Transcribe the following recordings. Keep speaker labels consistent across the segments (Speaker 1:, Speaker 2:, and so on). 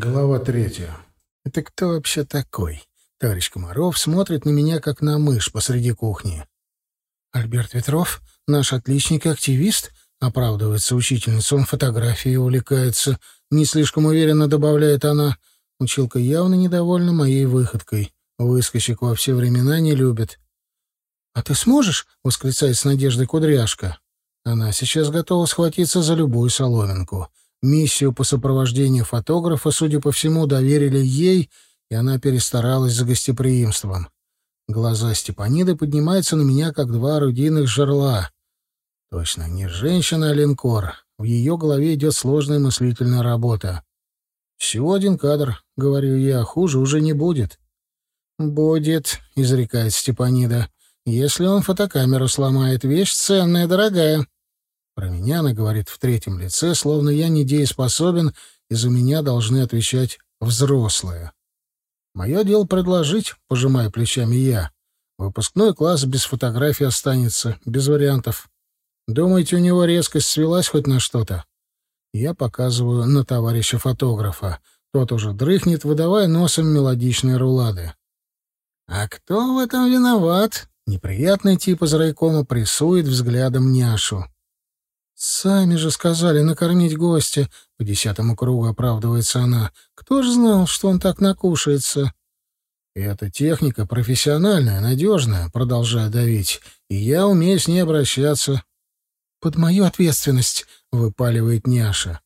Speaker 1: Глава третья. «Это кто вообще такой?» Товарищ Комаров смотрит на меня, как на мышь посреди кухни. «Альберт Ветров, наш отличник и активист?» — оправдывается учительница. «Он фотографией увлекается». Не слишком уверенно добавляет она. Училка явно недовольна моей выходкой. Выскочек во все времена не любит. «А ты сможешь?» — восклицает с надеждой кудряшка. Она сейчас готова схватиться за любую соломинку. Миссию по сопровождению фотографа, судя по всему, доверили ей, и она перестаралась за гостеприимством. Глаза Степаниды поднимаются на меня, как два орудийных жерла. Точно, не женщина, а линкор. В ее голове идет сложная мыслительная работа. «Всего один кадр», — говорю я, — «хуже уже не будет». «Будет», — изрекает Степанида. «Если он фотокамеру сломает, вещь ценная, дорогая». Про меня она говорит в третьем лице, словно я недееспособен, и за меня должны отвечать взрослые. Мое дело предложить, пожимая плечами я. Выпускной класс без фотографий останется, без вариантов. Думаете, у него резкость свелась хоть на что-то? Я показываю на товарища фотографа. Тот уже дрыхнет, выдавая носом мелодичные рулады. «А кто в этом виноват?» Неприятный тип из райкома прессует взглядом няшу. «Сами же сказали накормить гостя», — по десятому кругу оправдывается она. «Кто ж знал, что он так накушается?» «Эта техника профессиональная, надежная», — продолжая давить, — «и я умею с ней обращаться». «Под мою ответственность», — выпаливает няша.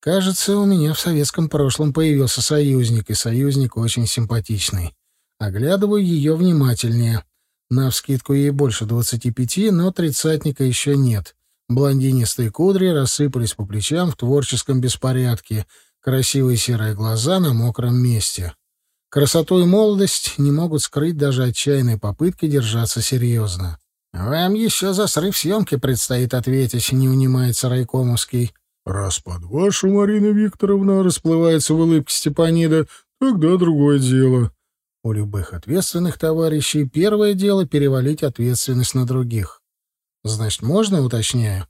Speaker 1: «Кажется, у меня в советском прошлом появился союзник, и союзник очень симпатичный. Оглядываю ее внимательнее. Навскидку ей больше двадцати пяти, но тридцатника еще нет». Блондинистые кудри рассыпались по плечам в творческом беспорядке, красивые серые глаза на мокром месте. Красоту и молодость не могут скрыть даже отчаянные попытки держаться серьезно. «Вам еще за срыв съемки предстоит ответить», — не унимается Райкомовский. «Раз под вашу, Марина Викторовна, расплывается в улыбке Степанида, тогда другое дело». У любых ответственных товарищей первое дело — перевалить ответственность на других. Значит, можно, уточняю?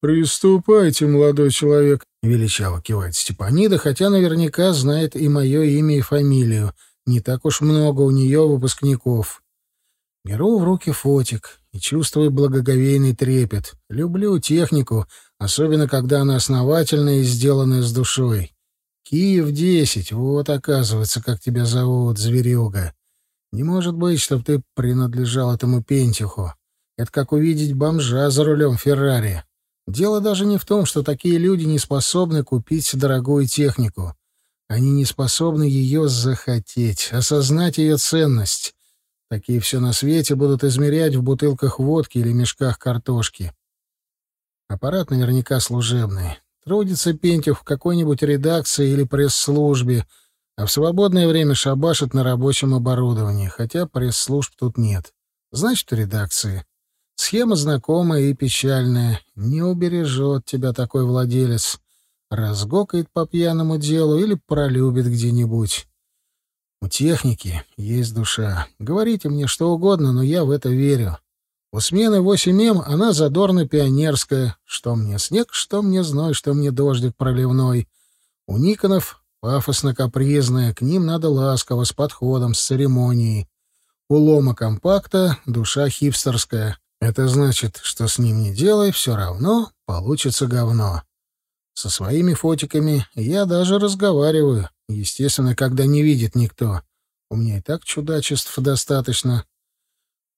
Speaker 1: «Приступайте, молодой человек», — величаво кивает Степанида, хотя наверняка знает и мое имя, и фамилию. Не так уж много у нее выпускников. Беру в руки фотик и чувствую благоговейный трепет. Люблю технику, особенно когда она основательная и сделанная с душой. Киев-10, вот оказывается, как тебя зовут, зверюга. Не может быть, чтоб ты принадлежал этому пентиху. Это как увидеть бомжа за рулем Феррари. Дело даже не в том, что такие люди не способны купить дорогую технику. Они не способны ее захотеть, осознать ее ценность. Такие все на свете будут измерять в бутылках водки или мешках картошки. Аппарат наверняка служебный. Трудится Пентьев в какой-нибудь редакции или пресс-службе, а в свободное время шабашит на рабочем оборудовании, хотя пресс-служб тут нет. Значит, в редакции. Схема знакомая и печальная. Не убережет тебя такой владелец. Разгокает по пьяному делу или пролюбит где-нибудь. У техники есть душа. Говорите мне что угодно, но я в это верю. У смены 8М она задорно-пионерская. Что мне снег, что мне зной, что мне дождик проливной. У Никонов пафосно-капризная, к ним надо ласково, с подходом, с церемонией. У Лома компакта душа хипстерская. Это значит, что с ним не делай, все равно получится говно. Со своими фотиками я даже разговариваю, естественно, когда не видит никто. У меня и так чудачеств достаточно.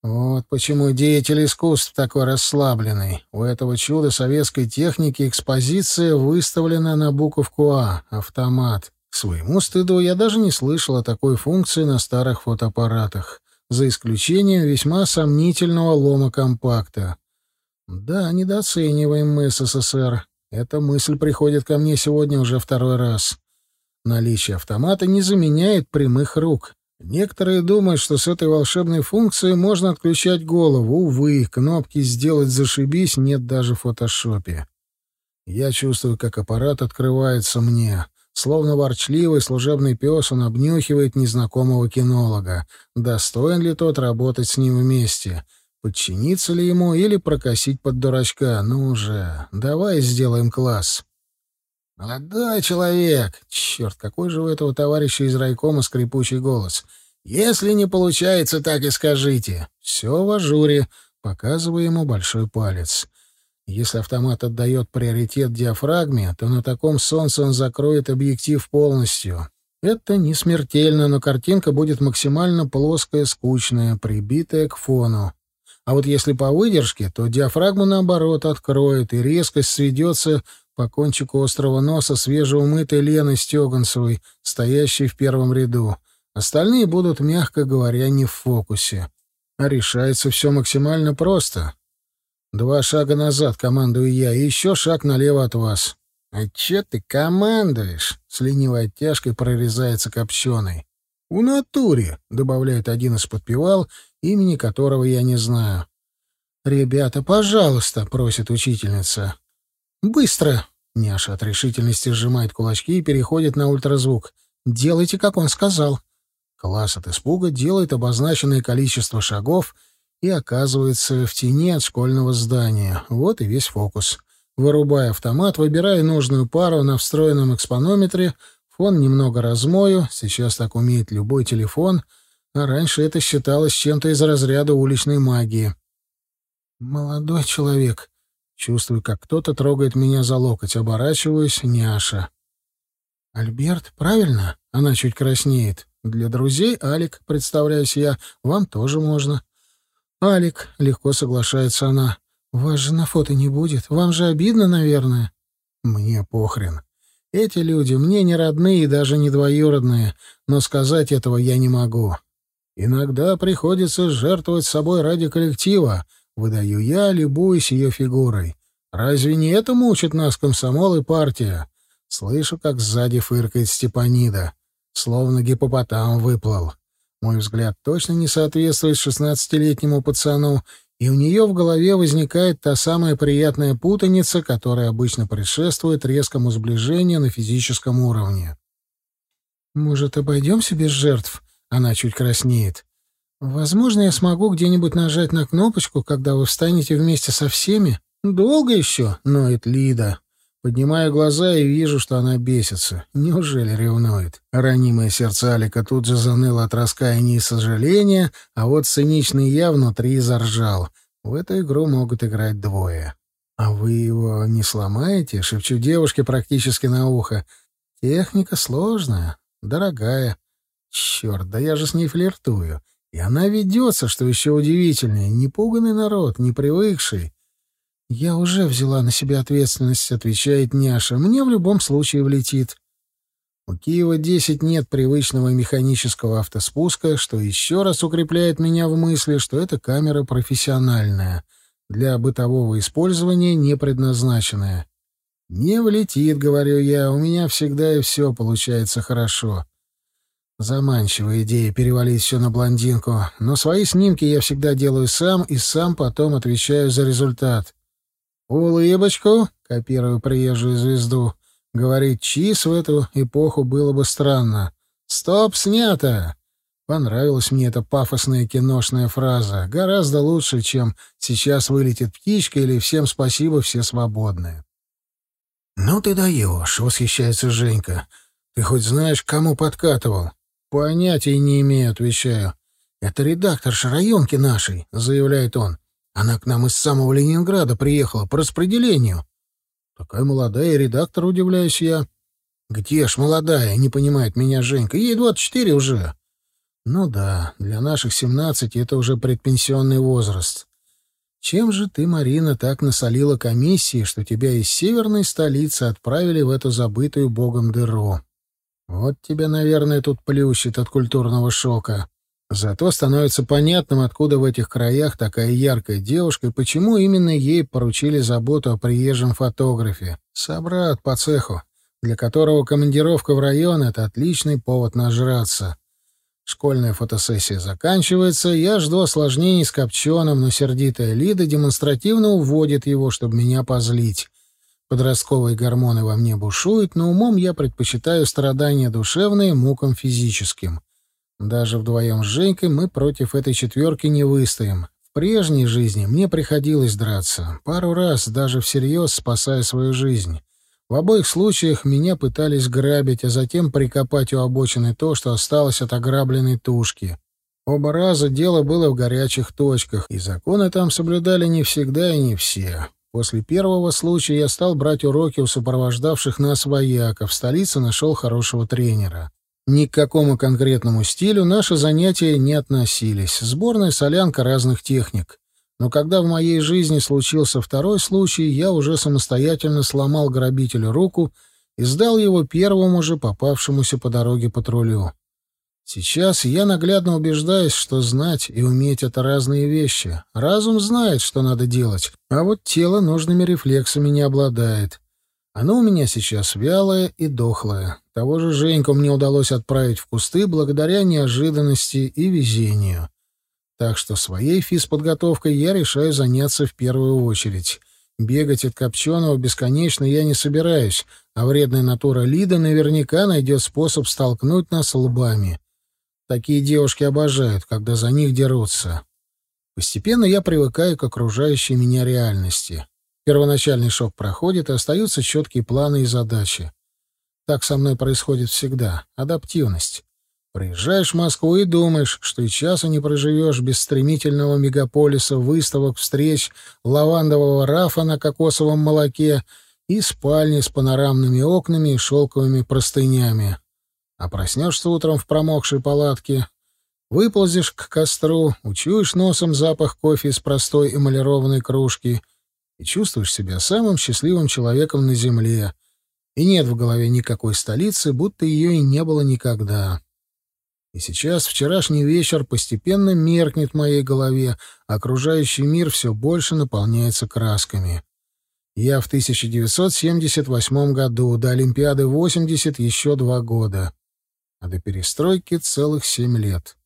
Speaker 1: Вот почему деятель искусств такой расслабленный. У этого чуда советской техники экспозиция выставлена на буковку «А» — автомат. К своему стыду я даже не слышал о такой функции на старых фотоаппаратах за исключением весьма сомнительного лома компакта. Да, недооцениваем мы СССР. Эта мысль приходит ко мне сегодня уже второй раз. Наличие автомата не заменяет прямых рук. Некоторые думают, что с этой волшебной функцией можно отключать голову. Увы, кнопки «Сделать зашибись» нет даже в фотошопе. Я чувствую, как аппарат открывается мне. Словно ворчливый служебный пес, он обнюхивает незнакомого кинолога. Достоин ли тот работать с ним вместе? Подчиниться ли ему или прокосить под дурачка? Ну уже, давай сделаем класс. «Молодой человек! Черт, какой же у этого товарища из райкома скрипучий голос! Если не получается, так и скажите. Все в ажуре!» Показываю ему большой палец. Если автомат отдает приоритет диафрагме, то на таком солнце он закроет объектив полностью. Это не смертельно, но картинка будет максимально плоская, скучная, прибитая к фону. А вот если по выдержке, то диафрагму, наоборот, откроет, и резкость сведется по кончику острого носа свежеумытой Лены Стеганцевой, стоящей в первом ряду. Остальные будут, мягко говоря, не в фокусе. А решается все максимально просто. Два шага назад командую я, и еще шаг налево от вас. А че ты командуешь? С ленивой оттяжкой прорезается копченый. «У натуре», — добавляет один из подпевал, имени которого я не знаю. «Ребята, пожалуйста», — просит учительница. «Быстро!» — Няша от решительности сжимает кулачки и переходит на ультразвук. «Делайте, как он сказал». Класс от испуга делает обозначенное количество шагов и оказывается в тени от школьного здания. Вот и весь фокус. Вырубая автомат, выбирая нужную пару на встроенном экспонометре, фон немного размою, сейчас так умеет любой телефон, а раньше это считалось чем-то из разряда уличной магии. «Молодой человек», Чувствую, как кто-то трогает меня за локоть. Оборачиваюсь, няша. «Альберт, правильно?» Она чуть краснеет. Для друзей Алик, представляюсь я, вам тоже можно. Алик, легко соглашается она. Вас же на фото не будет. Вам же обидно, наверное. Мне похрен. Эти люди мне не родные и даже не двоюродные, но сказать этого я не могу. Иногда приходится жертвовать собой ради коллектива, выдаю я, любуясь ее фигурой. Разве не это мучит нас комсомол и партия? Слышу, как сзади фыркает Степанида словно гипопотам выплыл. Мой взгляд точно не соответствует шестнадцатилетнему пацану, и у нее в голове возникает та самая приятная путаница, которая обычно предшествует резкому сближению на физическом уровне. «Может, обойдемся без жертв?» Она чуть краснеет. «Возможно, я смогу где-нибудь нажать на кнопочку, когда вы встанете вместе со всеми?» «Долго еще?» — ноет Лида. Поднимаю глаза и вижу, что она бесится. Неужели ревнует? Ранимое сердце Алика тут же заныло от раскаяния и сожаления, а вот циничный я внутри заржал. В эту игру могут играть двое. «А вы его не сломаете?» — шепчу девушке практически на ухо. «Техника сложная, дорогая. Черт, да я же с ней флиртую. И она ведется, что еще удивительнее. Непуганный народ, не привыкший. «Я уже взяла на себя ответственность», — отвечает Няша. «Мне в любом случае влетит». У Киева-10 нет привычного механического автоспуска, что еще раз укрепляет меня в мысли, что эта камера профессиональная, для бытового использования не предназначенная. «Не влетит», — говорю я, — «у меня всегда и все получается хорошо». Заманчивая идея перевалить все на блондинку, но свои снимки я всегда делаю сам и сам потом отвечаю за результат. «Улыбочку», — копирую приезжую звезду, — говорить чиз в эту эпоху было бы странно. «Стоп, снято!» Понравилась мне эта пафосная киношная фраза. Гораздо лучше, чем «сейчас вылетит птичка» или «всем спасибо, все свободны». «Ну ты даешь», — восхищается Женька. «Ты хоть знаешь, кому подкатывал?» «Понятия не имею», — отвечаю. «Это редактор районки нашей», — заявляет он. Она к нам из самого Ленинграда приехала по распределению. Такая молодая редактор, удивляюсь я. Где ж молодая, не понимает меня Женька. Ей двадцать четыре уже. Ну да, для наших семнадцати это уже предпенсионный возраст. Чем же ты, Марина, так насолила комиссии, что тебя из северной столицы отправили в эту забытую богом дыру? Вот тебя, наверное, тут плющит от культурного шока. Зато становится понятным, откуда в этих краях такая яркая девушка и почему именно ей поручили заботу о приезжем фотографе. Собрат по цеху, для которого командировка в район — это отличный повод нажраться. Школьная фотосессия заканчивается, я жду осложнений с Копченым, но сердитая Лида демонстративно уводит его, чтобы меня позлить. Подростковые гормоны во мне бушуют, но умом я предпочитаю страдания душевные мукам физическим. Даже вдвоем с Женькой мы против этой четверки не выстоим. В прежней жизни мне приходилось драться. Пару раз, даже всерьез, спасая свою жизнь. В обоих случаях меня пытались грабить, а затем прикопать у обочины то, что осталось от ограбленной тушки. Оба раза дело было в горячих точках, и законы там соблюдали не всегда и не все. После первого случая я стал брать уроки у сопровождавших нас вояков. В столице нашел хорошего тренера. Ни к какому конкретному стилю наши занятия не относились. Сборная солянка разных техник. Но когда в моей жизни случился второй случай, я уже самостоятельно сломал грабителю руку и сдал его первому же попавшемуся по дороге патрулю. Сейчас я наглядно убеждаюсь, что знать и уметь — это разные вещи. Разум знает, что надо делать, а вот тело нужными рефлексами не обладает. Оно у меня сейчас вялое и дохлое. Того же Женьку мне удалось отправить в кусты благодаря неожиданности и везению. Так что своей физподготовкой я решаю заняться в первую очередь. Бегать от Копченого бесконечно я не собираюсь, а вредная натура Лида наверняка найдет способ столкнуть нас лбами. Такие девушки обожают, когда за них дерутся. Постепенно я привыкаю к окружающей меня реальности. Первоначальный шок проходит, и остаются четкие планы и задачи. Так со мной происходит всегда. Адаптивность. Приезжаешь в Москву и думаешь, что и часа не проживешь без стремительного мегаполиса, выставок, встреч, лавандового рафа на кокосовом молоке и спальни с панорамными окнами и шелковыми простынями. А проснешься утром в промокшей палатке, выползешь к костру, учуешь носом запах кофе из простой эмалированной кружки и чувствуешь себя самым счастливым человеком на земле. И нет в голове никакой столицы, будто ее и не было никогда. И сейчас вчерашний вечер постепенно меркнет в моей голове, окружающий мир все больше наполняется красками. Я в 1978 году, до Олимпиады 80 еще два года а до перестройки целых семь лет.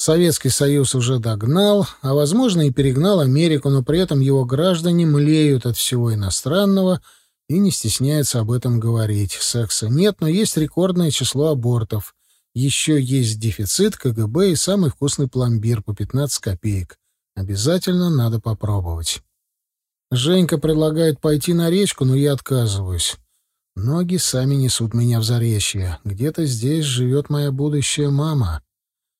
Speaker 1: Советский Союз уже догнал, а, возможно, и перегнал Америку, но при этом его граждане млеют от всего иностранного и не стесняются об этом говорить. Секса нет, но есть рекордное число абортов. Еще есть дефицит КГБ и самый вкусный пломбир по 15 копеек. Обязательно надо попробовать. Женька предлагает пойти на речку, но я отказываюсь. Ноги сами несут меня в заречье. Где-то здесь живет моя будущая мама.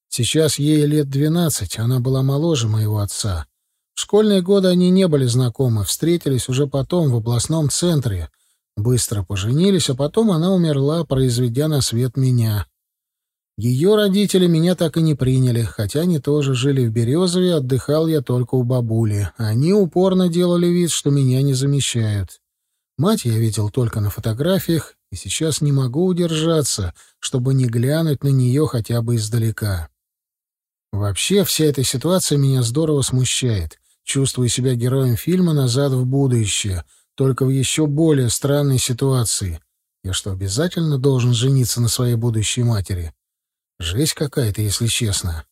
Speaker 1: Сейчас ей лет двенадцать, она была моложе моего отца. В школьные годы они не были знакомы, встретились уже потом в областном центре. Быстро поженились, а потом она умерла, произведя на свет меня. Ее родители меня так и не приняли, хотя они тоже жили в Березове, отдыхал я только у бабули. Они упорно делали вид, что меня не замещают. Мать я видел только на фотографиях, и сейчас не могу удержаться, чтобы не глянуть на нее хотя бы издалека. Вообще, вся эта ситуация меня здорово смущает. Чувствую себя героем фильма «Назад в будущее», только в еще более странной ситуации. Я что, обязательно должен жениться на своей будущей матери? Жесть какая-то, если честно.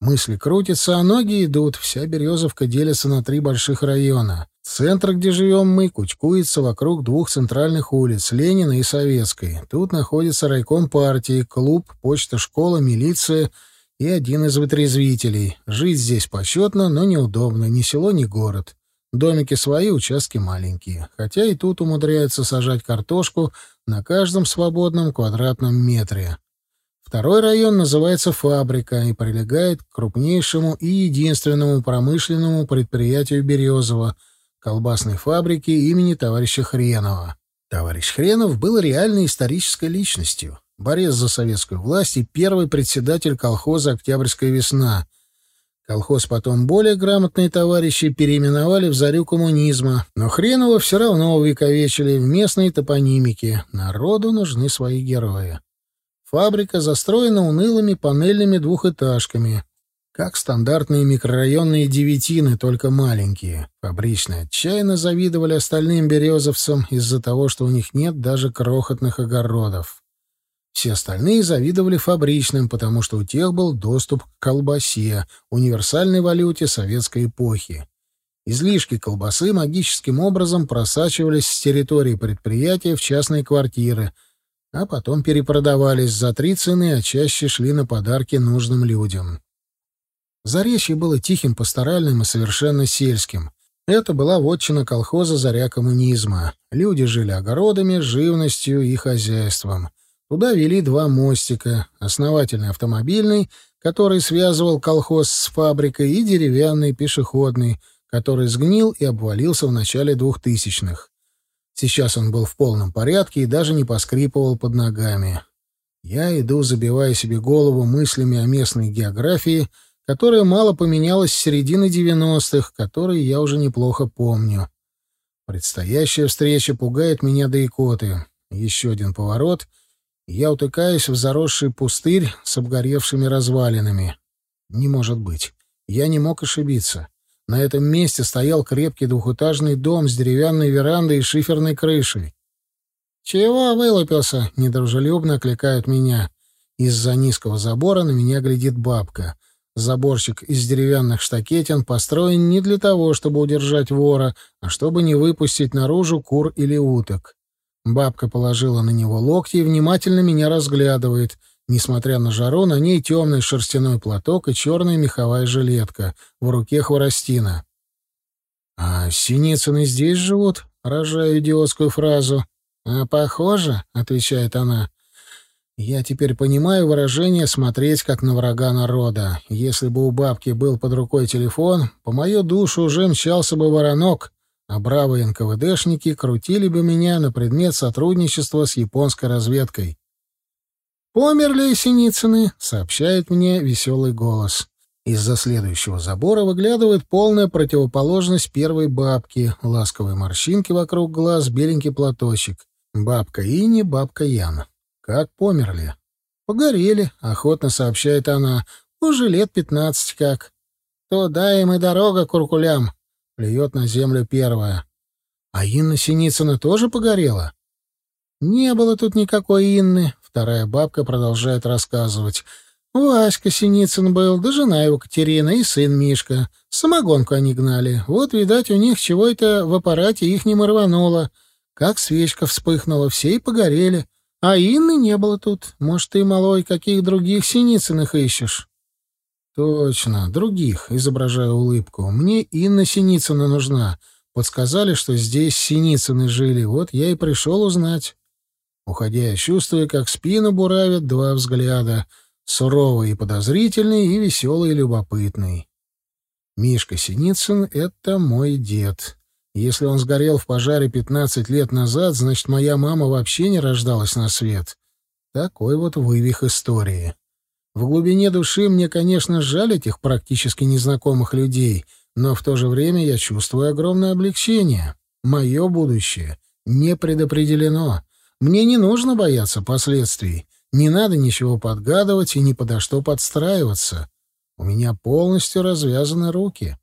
Speaker 1: Мысли крутятся, а ноги идут. Вся Березовка делится на три больших района. Центр, где живем мы, кучкуется вокруг двух центральных улиц — Ленина и Советской. Тут находится райком партии, клуб, почта, школа, милиция и один из вытрезвителей. Жить здесь почетно, но неудобно. Ни село, ни город. Домики свои, участки маленькие. Хотя и тут умудряются сажать картошку на каждом свободном квадратном метре. Второй район называется «Фабрика» и прилегает к крупнейшему и единственному промышленному предприятию Березова — колбасной фабрике имени товарища Хренова. Товарищ Хренов был реальной исторической личностью, борец за советскую власть и первый председатель колхоза «Октябрьская весна». Колхоз потом более грамотные товарищи переименовали в «Зарю коммунизма», но Хренова все равно увековечили в местной топонимике. Народу нужны свои герои. Фабрика застроена унылыми панельными двухэтажками, как стандартные микрорайонные девятины, только маленькие. Фабричные отчаянно завидовали остальным березовцам из-за того, что у них нет даже крохотных огородов. Все остальные завидовали фабричным, потому что у тех был доступ к колбасе, универсальной валюте советской эпохи. Излишки колбасы магическим образом просачивались с территории предприятия в частные квартиры — а потом перепродавались за три цены, а чаще шли на подарки нужным людям. Заречье было тихим, пасторальным и совершенно сельским. Это была вотчина колхоза «Заря коммунизма». Люди жили огородами, живностью и хозяйством. Туда вели два мостика, основательный автомобильный, который связывал колхоз с фабрикой, и деревянный пешеходный, который сгнил и обвалился в начале двухтысячных. Сейчас он был в полном порядке и даже не поскрипывал под ногами. Я иду, забивая себе голову мыслями о местной географии, которая мало поменялась с середины девяностых, которые я уже неплохо помню. Предстоящая встреча пугает меня до икоты. Еще один поворот, я утыкаюсь в заросший пустырь с обгоревшими развалинами. Не может быть. Я не мог ошибиться. На этом месте стоял крепкий двухэтажный дом с деревянной верандой и шиферной крышей. «Чего вылупился?» — недружелюбно окликают меня. Из-за низкого забора на меня глядит бабка. Заборчик из деревянных штакетин построен не для того, чтобы удержать вора, а чтобы не выпустить наружу кур или уток. Бабка положила на него локти и внимательно меня разглядывает. Несмотря на жару, на ней темный шерстяной платок и черная меховая жилетка. В руке хворостина. «А Синицыны здесь живут?» — рожаю идиотскую фразу. «А похоже», — отвечает она. «Я теперь понимаю выражение «смотреть как на врага народа». Если бы у бабки был под рукой телефон, по мою душу уже мчался бы воронок, а бравые НКВДшники крутили бы меня на предмет сотрудничества с японской разведкой. «Померли Синицыны», — сообщает мне веселый голос. Из-за следующего забора выглядывает полная противоположность первой бабки, ласковые морщинки вокруг глаз, беленький платочек. Бабка Ини, бабка Яна. Как померли? Погорели, охотно сообщает она. Уже лет пятнадцать как. Туда им и дорога куркулям. Плюет на землю первая. А Инна Синицына тоже погорела? Не было тут никакой Инны. Вторая бабка продолжает рассказывать. Васька Синицын был, да жена его Катерина и сын Мишка. Самогонку они гнали. Вот, видать, у них чего-то в аппарате их не рвануло. Как свечка вспыхнула, все и погорели. А Инны не было тут. Может, ты, малой, каких других Синицыных ищешь? Точно, других, изображаю улыбку. Мне Инна Синицына нужна. Подсказали, что здесь Синицыны жили. Вот я и пришел узнать. Уходя, я чувствую, как спину буравят два взгляда. Суровый и подозрительный, и веселый и любопытный. Мишка Синицын — это мой дед. Если он сгорел в пожаре 15 лет назад, значит, моя мама вообще не рождалась на свет. Такой вот вывих истории. В глубине души мне, конечно, жаль этих практически незнакомых людей, но в то же время я чувствую огромное облегчение. Мое будущее не предопределено. Мне не нужно бояться последствий. Не надо ничего подгадывать и ни подо что подстраиваться. У меня полностью развязаны руки.